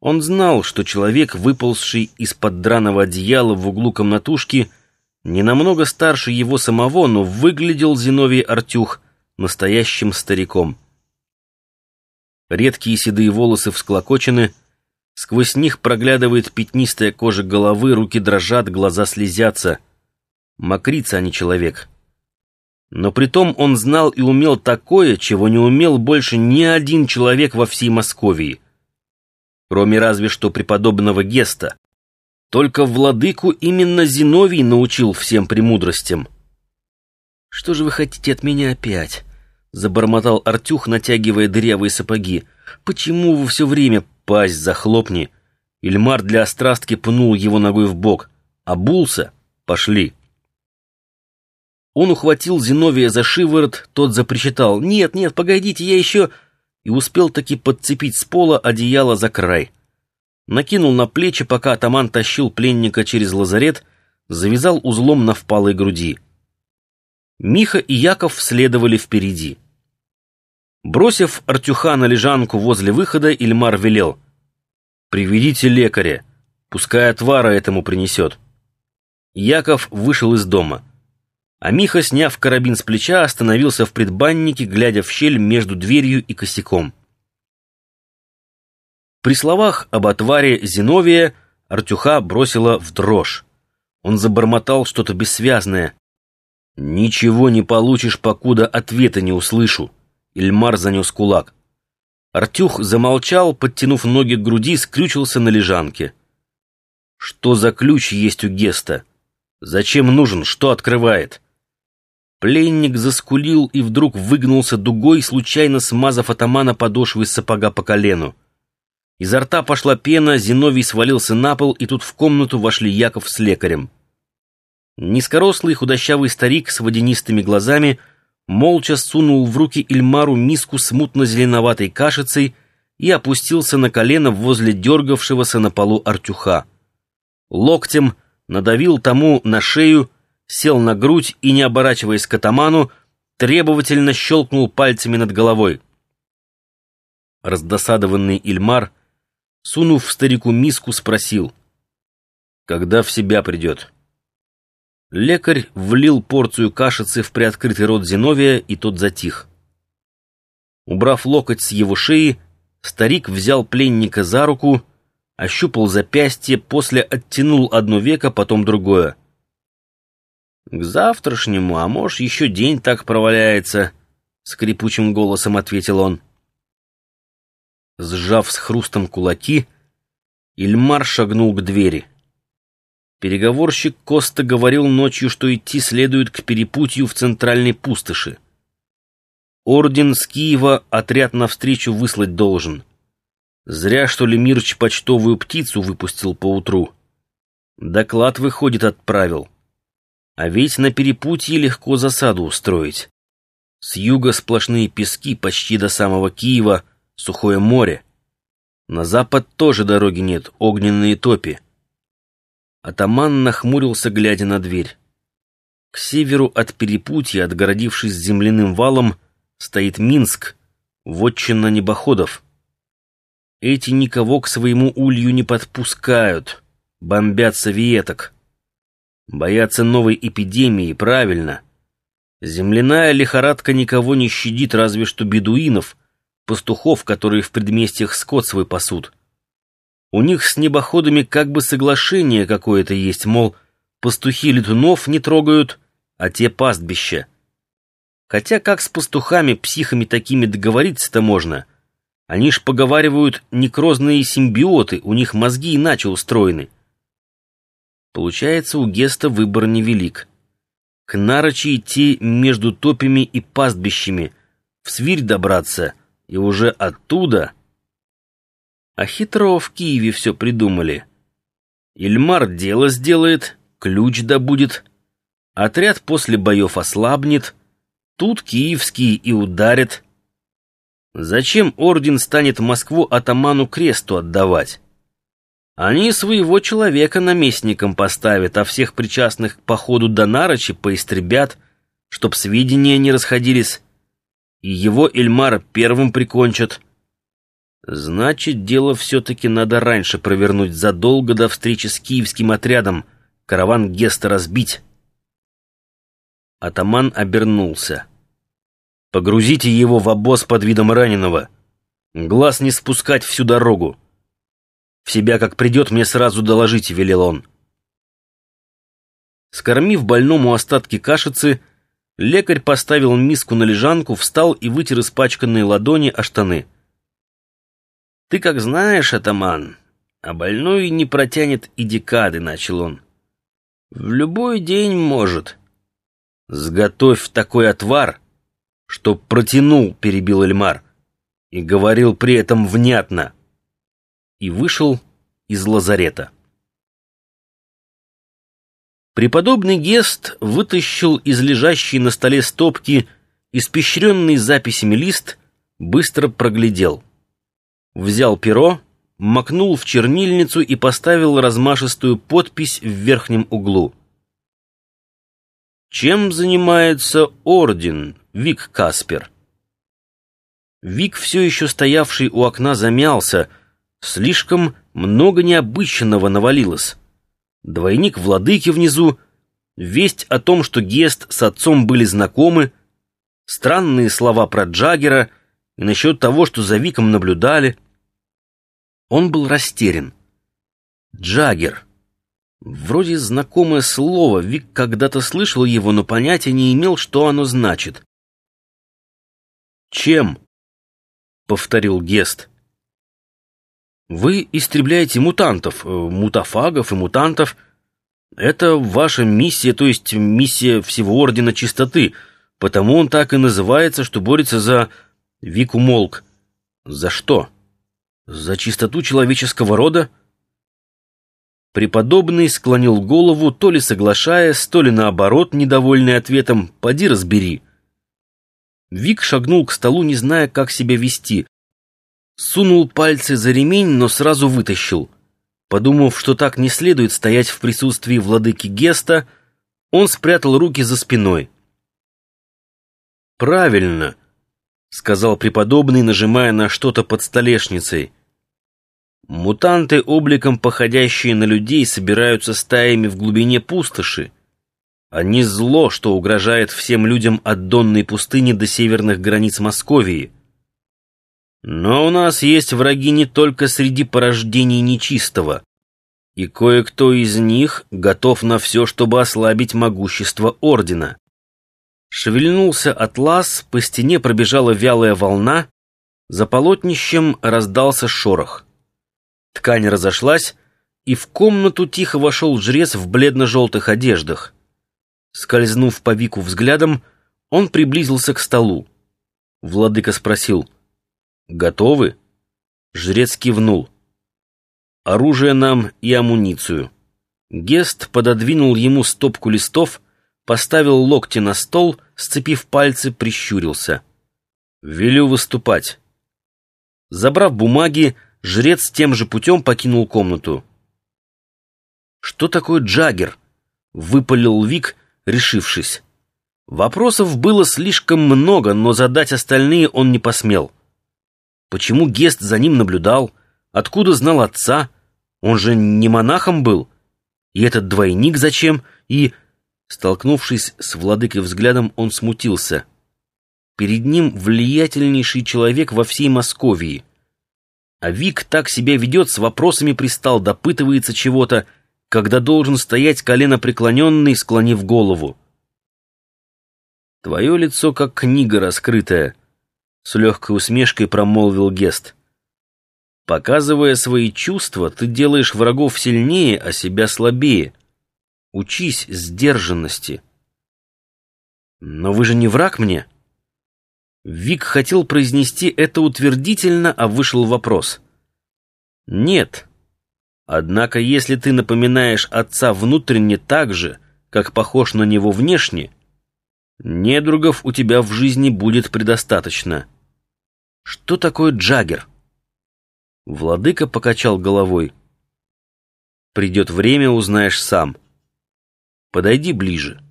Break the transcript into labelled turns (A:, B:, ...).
A: Он знал, что человек, выползший из-под драного одеяла в углу комнатушки, не намного старше его самого, но выглядел Зиновий Артюх настоящим стариком. Редкие седые волосы всклокочены, сквозь них проглядывает пятнистая кожа головы, руки дрожат, глаза слезятся. Мокрица, а не человек. Но притом он знал и умел такое, чего не умел больше ни один человек во всей Московии. Кроме разве что преподобного Геста. Только владыку именно Зиновий научил всем премудростям. «Что же вы хотите от меня опять?» — забормотал Артюх, натягивая дырявые сапоги. «Почему вы все время пасть захлопни?» Ильмар для острастки пнул его ногой в бок. «Обулся? Пошли!» Он ухватил Зиновия за шиворот, тот запричитал. «Нет, нет, погодите, я еще...» И успел таки подцепить с пола одеяло за край. Накинул на плечи, пока атаман тащил пленника через лазарет, завязал узлом на впалой груди. Миха и Яков следовали впереди. Бросив Артюха на лежанку возле выхода, Ильмар велел. «Приведите лекаря, пускай отвара этому принесет». Яков вышел из дома. А Миха, сняв карабин с плеча, остановился в предбаннике, глядя в щель между дверью и косяком. При словах об отваре Зиновия Артюха бросила в дрожь. Он забормотал что-то бессвязное, «Ничего не получишь, покуда ответа не услышу», — Ильмар занес кулак. Артюх замолчал, подтянув ноги к груди, скрючился на лежанке. «Что за ключ есть у Геста? Зачем нужен? Что открывает?» Пленник заскулил и вдруг выгнулся дугой, случайно смазав атамана подошвой сапога по колену. Изо рта пошла пена, Зиновий свалился на пол, и тут в комнату вошли Яков с лекарем. Низкорослый худощавый старик с водянистыми глазами молча сунул в руки Ильмару миску с мутно-зеленоватой кашицей и опустился на колено возле дергавшегося на полу Артюха. Локтем надавил тому на шею, сел на грудь и, не оборачиваясь к атаману, требовательно щелкнул пальцами над головой. Раздосадованный Ильмар, сунув старику миску, спросил, «Когда в себя придет?» Лекарь влил порцию кашицы в приоткрытый рот Зиновия, и тот затих. Убрав локоть с его шеи, старик взял пленника за руку, ощупал запястье, после оттянул одно веко, потом другое. «К завтрашнему, а может, еще день так проваляется», — скрипучим голосом ответил он. Сжав с хрустом кулаки, Ильмар шагнул к двери. Переговорщик Коста говорил ночью, что идти следует к перепутью в центральной пустоши. Орден с Киева отряд навстречу выслать должен. Зря, что ли, Мирч почтовую птицу выпустил поутру. Доклад, выходит, отправил. А ведь на перепутье легко засаду устроить. С юга сплошные пески почти до самого Киева, сухое море. На запад тоже дороги нет, огненные топи. Атаман нахмурился, глядя на дверь. К северу от перепутья, отгородившись земляным валом, стоит Минск, вотчина небоходов. Эти никого к своему улью не подпускают, бомбят советок. Боятся новой эпидемии, правильно. Земляная лихорадка никого не щадит, разве что бедуинов, пастухов, которые в предместьях скот свой пасут. У них с небоходами как бы соглашение какое-то есть, мол, пастухи летунов не трогают, а те пастбища. Хотя как с пастухами, психами такими договориться-то можно? Они ж поговаривают некрозные симбиоты, у них мозги иначе устроены. Получается, у Геста выбор невелик. К Нарочи идти между топями и пастбищами, в свирь добраться, и уже оттуда... А хитро в Киеве все придумали. Ильмар дело сделает, ключ добудет. Отряд после боев ослабнет. Тут киевские и ударят. Зачем орден станет Москву атаману кресту отдавать? Они своего человека наместником поставят, а всех причастных к походу до Нарочи поистребят, чтоб сведения не расходились, и его Эльмара первым прикончат. Значит, дело все-таки надо раньше провернуть, задолго до встречи с киевским отрядом, караван Геста разбить. Атаман обернулся. «Погрузите его в обоз под видом раненого. Глаз не спускать всю дорогу. Себя как придет, мне сразу доложите», — велел он. Скормив больному остатки кашицы, лекарь поставил миску на лежанку, встал и вытер испачканные ладони о штаны. «Ты как знаешь, атаман, а больной не протянет и декады», — начал он. «В любой день может». «Сготовь такой отвар, чтоб протянул», — перебил Эльмар, и говорил при этом внятно. И вышел из лазарета. Преподобный Гест вытащил из лежащей на столе стопки испещренный записями лист, быстро проглядел. Взял перо, макнул в чернильницу и поставил размашистую подпись в верхнем углу. Чем занимается орден, Вик Каспер? Вик, все еще стоявший у окна, замялся. Слишком много необычного навалилось. Двойник владыки внизу, весть о том, что Гест с отцом были знакомы, странные слова про Джаггера и насчет того, что за Виком наблюдали. Он был растерян. Джаггер. Вроде знакомое слово, Вик когда-то слышал его, но понятия не имел, что оно значит. «Чем?» — повторил Гест. «Вы истребляете мутантов, э, мутафагов и мутантов. Это ваша миссия, то есть миссия всего Ордена Чистоты, потому он так и называется, что борется за...» Вик умолк. «За что? За чистоту человеческого рода?» Преподобный склонил голову, то ли соглашаясь, то ли наоборот, недовольный ответом «поди разбери». Вик шагнул к столу, не зная, как себя вести. Сунул пальцы за ремень, но сразу вытащил. Подумав, что так не следует стоять в присутствии владыки Геста, он спрятал руки за спиной. «Правильно», — сказал преподобный, нажимая на что-то под столешницей. Мутанты, обликом походящие на людей, собираются стаями в глубине пустоши. Они зло, что угрожает всем людям от Донной пустыни до северных границ Московии. Но у нас есть враги не только среди порождений нечистого, и кое-кто из них готов на все, чтобы ослабить могущество Ордена. Шевельнулся атлас, по стене пробежала вялая волна, за полотнищем раздался шорох. Ткань разошлась, и в комнату тихо вошел жрец в бледно-желтых одеждах. Скользнув по Вику взглядом, он приблизился к столу. Владыка спросил, «Готовы?» Жрец кивнул. «Оружие нам и амуницию». Гест пододвинул ему стопку листов, поставил локти на стол, сцепив пальцы, прищурился. «Велю выступать». Забрав бумаги, жрец тем же путем покинул комнату. «Что такое Джаггер?» — выпалил Вик, решившись. Вопросов было слишком много, но задать остальные он не посмел. Почему Гест за ним наблюдал? Откуда знал отца? Он же не монахом был. И этот двойник зачем? И, столкнувшись с владыкой взглядом, он смутился. Перед ним влиятельнейший человек во всей Московии — а Вик так себя ведет, с вопросами пристал, допытывается чего-то, когда должен стоять колено преклоненный, склонив голову. «Твое лицо как книга раскрытая», — с легкой усмешкой промолвил Гест. «Показывая свои чувства, ты делаешь врагов сильнее, а себя слабее. Учись сдержанности». «Но вы же не враг мне?» Вик хотел произнести это утвердительно, а вышел вопрос. «Нет. Однако, если ты напоминаешь отца внутренне так же, как похож на него внешне, недругов у тебя в жизни будет предостаточно. Что такое Джаггер?» Владыка покачал головой. «Придет время, узнаешь сам. Подойди ближе».